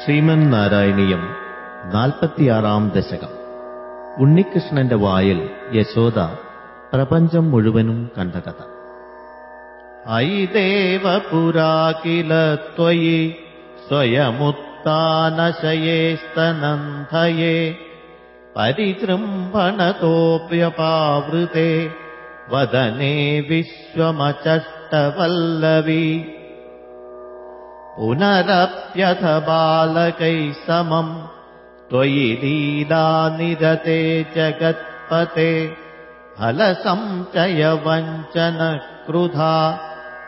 ശ്രീമന്നാരായണീയം നാൽപ്പത്തിയാറാം ദശകം ഉണ്ണികൃഷ്ണന്റെ വായിൽ യശോദ പ്രപഞ്ചം മുഴുവനും കണ്ട കഥ ഐ ദേവപുരാ കില ത്വയി സ്വയമുത്താനശയേസ്തനന്ധയേ പരിജൃംഭണതോപ്യപാവൃത്തെ വദനെ വിശ്വമചഷ്ടവല്ലവി पुनरप्यथ बालकैः समम्। त्वयि लीलानिरते जगत्पते फलसञ्चयवञ्चनक्रुधा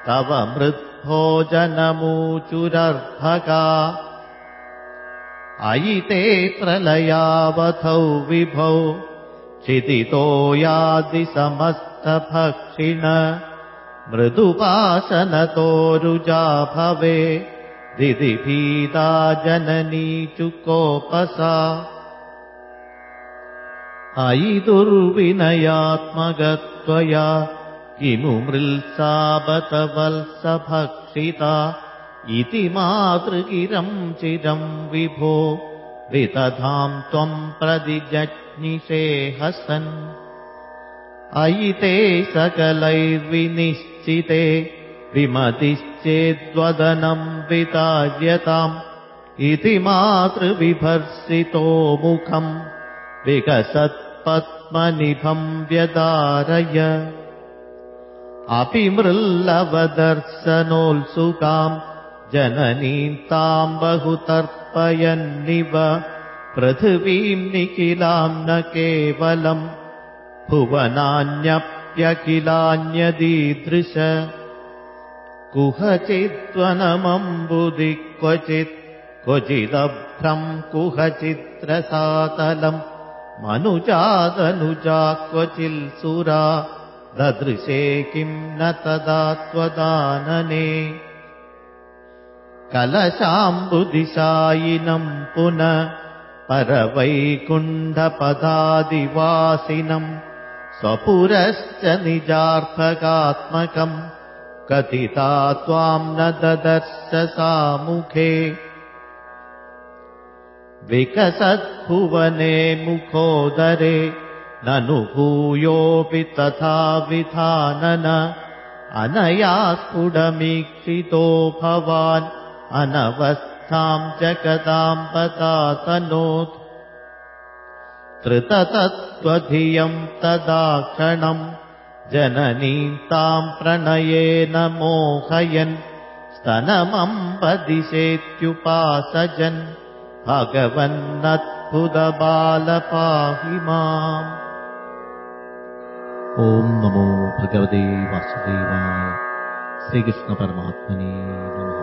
तव मृद्भोजनमूचुरर्भका अयि ते प्रलयावथौ विभौ क्षिदितो यादि समस्तभक्षिण मृदुपासनतोरुजा भवे दिदिभीता जननी चुकोपसा। अयि दुर्विनयात्मगत्वया किमु मृल्साबतवल्सभक्षिता इति मातृगिरम् चिरम् विभो विदधाम् त्वम् प्रदिजज्ञिषे हसन्। अयि ते सकलैर्विनिश्चिते विमतिश्चेद्वदनम् वितार्यताम् इति मातृविभर्सितो मुखम् विकसत्पद्मनिभम् व्यदारय। अपि मृल्लवदर्शनोत्सुकाम् जननीम् ताम् बहुतर्पयन्निव पृथिवीम् निखिलाम् न केवलम् भुवनान्यप्यखिलान्यदीदृश कुहचित्त्वनमम्बुदि क्वचित् क्वचिदभ्रम् कुहचित्रसातलम् मनुजादनुजा क्वचिल्सुरा ददृशे किम् न तदा त्वदानने। कलशाम्बुदिशायिनम् पुनः परवैकुण्ठपदादिवासिनम् स्वपुरश्च निजार्थकात्मकम् कथिता त्वाम् न ददर्श सामुखे। विकसद्भुवने मुखोदरे ननु भूयोऽपि तथा विधानन। अनया स्फुटमीक्षितो भवान् अनवस्थाम् जगदाम् पतातनोत् धृततत्त्वधियम् तदा क्षणम् जननीम् ताम् प्रणयेन मोहयन् स्तनमम्बदिशेत्युपासजन्। भगवन्नद्भुतबालपाहि माम् ॐ नमो भगवते वासुदेवाय श्रीकृष्णपरमात्मने नमः